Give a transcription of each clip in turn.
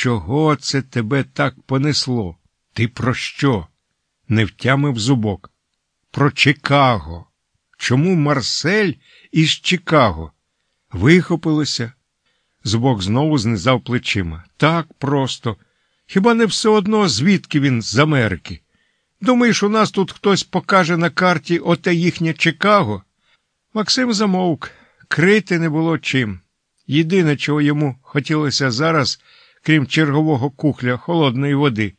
Чого це тебе так понесло? Ти про що? не втямив зубок. Про Чикаго. Чому Марсель із Чикаго? Вихопилося. Зубок знову знизав плечима. Так просто. Хіба не все одно, звідки він з Америки? Думаєш, у нас тут хтось покаже на карті оте їхнє Чикаго? Максим замовк, крити не було чим. Єдине, чого йому хотілося зараз, крім чергового кухля холодної води,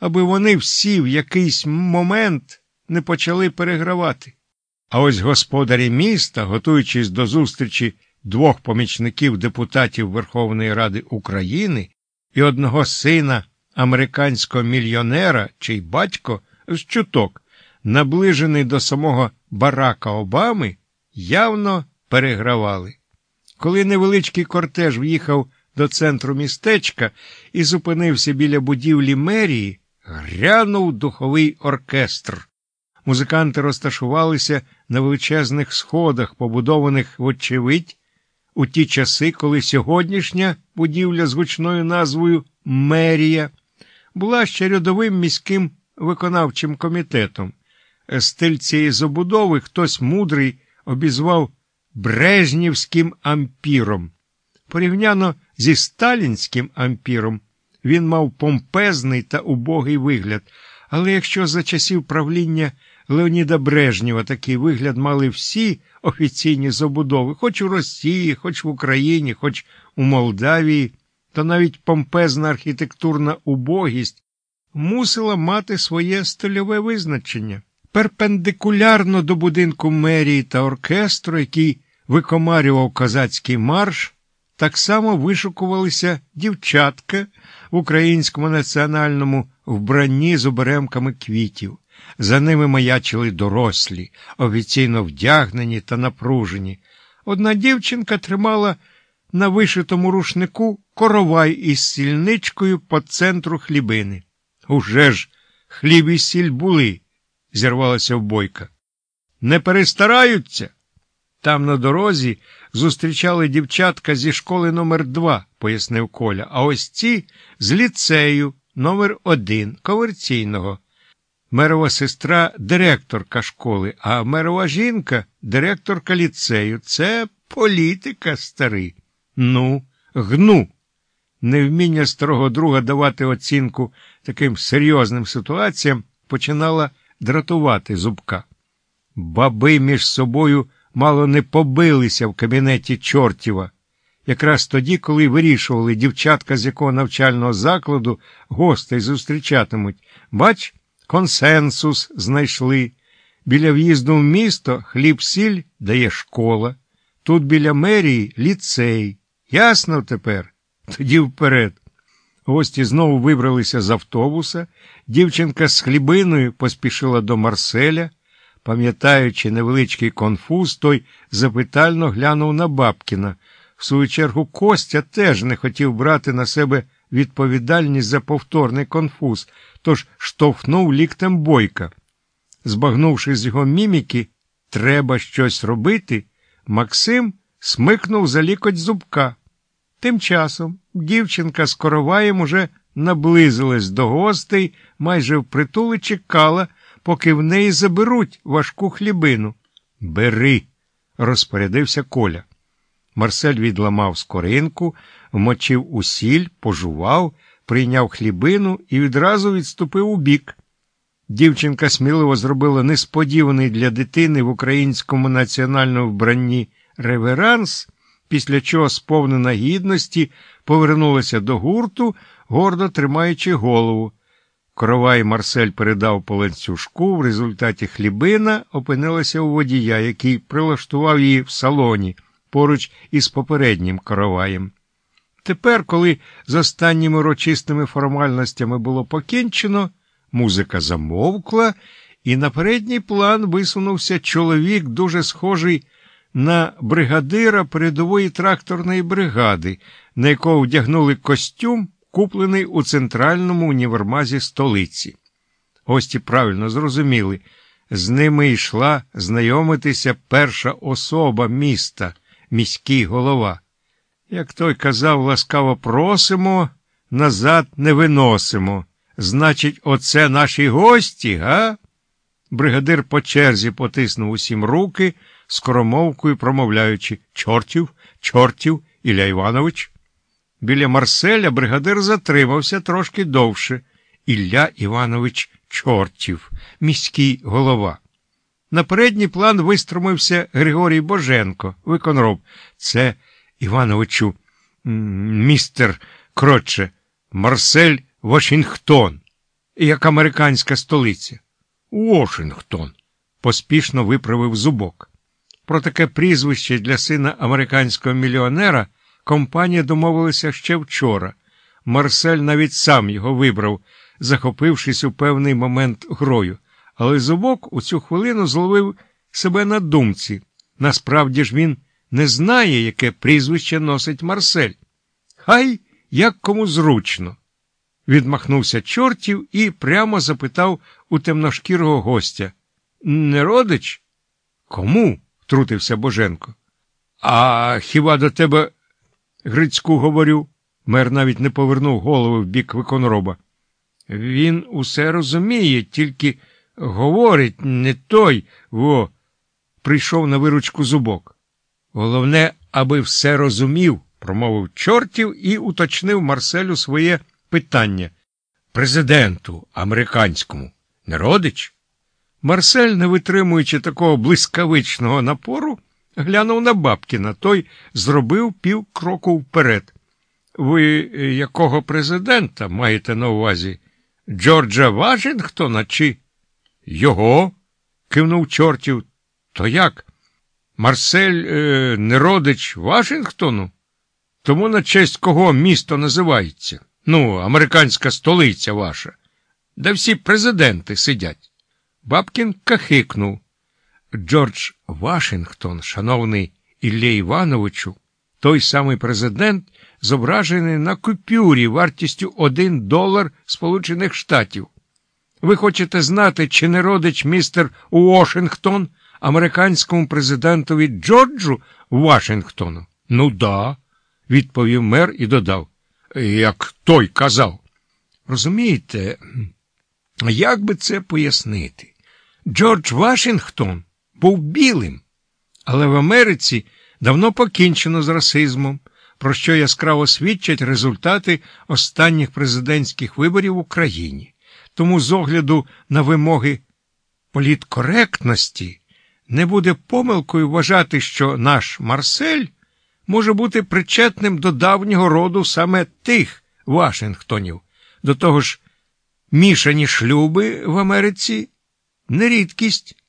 аби вони всі в якийсь момент не почали перегравати. А ось господарі міста, готуючись до зустрічі двох помічників депутатів Верховної Ради України і одного сина американського мільйонера, чий батько з чуток, наближений до самого Барака Обами, явно перегравали. Коли невеличкий кортеж в'їхав до центру містечка і зупинився біля будівлі мерії, грянув духовий оркестр. Музиканти розташувалися на величезних сходах, побудованих, вочевидь, у ті часи, коли сьогоднішня будівля з гучною назвою Мерія була ще рядовим міським виконавчим комітетом. Стиль цієї забудови хтось мудрий обізвав Брежнівським ампіром. Порівняно зі сталінським ампіром він мав помпезний та убогий вигляд, але якщо за часів правління Леоніда Брежнєва такий вигляд мали всі офіційні забудови, хоч у Росії, хоч в Україні, хоч у Молдавії, то навіть помпезна архітектурна убогість мусила мати своє стильове визначення. Перпендикулярно до будинку мерії та оркестру, який викомарював козацький марш, так само вишукувалися дівчатка в українському національному вбранні з оберемками квітів. За ними маячили дорослі, офіційно вдягнені та напружені. Одна дівчинка тримала на вишитому рушнику коровай із сільничкою по центру хлібини. Уже ж хліб і сіль були, зірвалася вбойка. Не перестараються. Там на дорозі зустрічали дівчатка зі школи номер 2 пояснив Коля, а ось ці з ліцею номер 1 комерційного. Мерова сестра директорка школи, а мерова жінка директорка ліцею. Це політика, старий. Ну, гну. Невміння старого друга давати оцінку таким серйозним ситуаціям починала дратувати зубка. Баби між собою мало не побилися в кабінеті Чортіва, якраз тоді, коли вирішували дівчатка з якого навчального закладу гостей зустрічатимуть. Бач, консенсус знайшли. Біля в'їзду в місто хліб сіль дає школа, тут біля мерії ліцей. Ясно тепер? Тоді вперед. Гості знову вибралися з автобуса. Дівчинка з хлібиною поспішила до Марселя. Пам'ятаючи невеличкий конфуз, той запитально глянув на Бабкіна. В свою чергу Костя теж не хотів брати на себе відповідальність за повторний конфуз, тож штовхнув ліктем бойка. Збагнувши з його міміки, треба щось робити, Максим смикнув за лікоть зубка. Тим часом дівчинка з короваєм уже наблизилась до гостей, майже впритул і чекала, поки в неї заберуть важку хлібину. Бери, розпорядився Коля. Марсель відламав скоринку, вмочив у сіль, пожував, прийняв хлібину і відразу відступив у бік. Дівчинка сміливо зробила несподіваний для дитини в українському національному вбранні реверанс, після чого, сповнена гідності, повернулася до гурту, гордо тримаючи голову. Коровай Марсель передав по ланцюжку, в результаті хлібина опинилася у водія, який прилаштував її в салоні поруч із попереднім короваєм. Тепер, коли з останніми урочистими формальностями було покінчено, музика замовкла, і на передній план висунувся чоловік, дуже схожий на бригадира передової тракторної бригади, на якого вдягнули костюм, куплений у центральному універмазі столиці. Гості правильно зрозуміли, з ними йшла знайомитися перша особа міста, міський голова. Як той казав, ласкаво просимо назад не виносимо. Значить, оце наші гості, га? Бригадир по черзі потиснув усім руки, скоромовкою промовляючи чортів, чортів, Ілля Іванович. Біля Марселя бригадир затримався трошки довше. Ілля Іванович Чортів, міський голова. На передній план вистромився Григорій Боженко, виконроб. Це Івановичу, містер Кротче, Марсель Вашингтон, як американська столиця. Вашингтон, поспішно виправив зубок. Про таке прізвище для сина американського мільйонера компанія домовилася ще вчора. Марсель навіть сам його вибрав, захопившись у певний момент грою. Але зубок у цю хвилину зловив себе на думці. Насправді ж він не знає, яке прізвище носить Марсель. Хай як кому зручно. Відмахнувся чортів і прямо запитав у темношкірого гостя. Не родич? Кому? втрутився Боженко. А хіба до тебе Грицьку говорю? Мер навіть не повернув голови в бік виконроба. Він усе розуміє, тільки говорить не той, во, прийшов на виручку зубок. Головне, аби все розумів, промовив чортів і уточнив Марселю своє питання. Президенту американському не родич? Марсель, не витримуючи такого блискавичного напору, глянув на Бабкіна. Той зробив пів кроку вперед. Ви якого президента маєте на увазі? Джорджа Вашингтона чи його? кивнув чортів. То як? Марсель е, не родич Вашингтону? Тому на честь кого місто називається? Ну, американська столиця ваша, де всі президенти сидять. Бабкін кахикнув. Джордж Вашингтон, шановний Ілля Івановичу, той самий президент, зображений на купюрі вартістю 1 долар Сполучених Штатів. Ви хочете знати, чи не родич містер Уошингтон американському президентові Джорджу Вашингтону? Ну да, відповів мер і додав. Як той казав. Розумієте, як би це пояснити? Джордж Вашингтон був білим, але в Америці давно покінчено з расизмом, про що яскраво свідчать результати останніх президентських виборів в Україні. Тому, з огляду на вимоги політкоректності, не буде помилкою вважати, що наш Марсель може бути причетним до давнього роду саме тих Вашингтонів. До того ж, мішані шлюби в Америці не рідкість.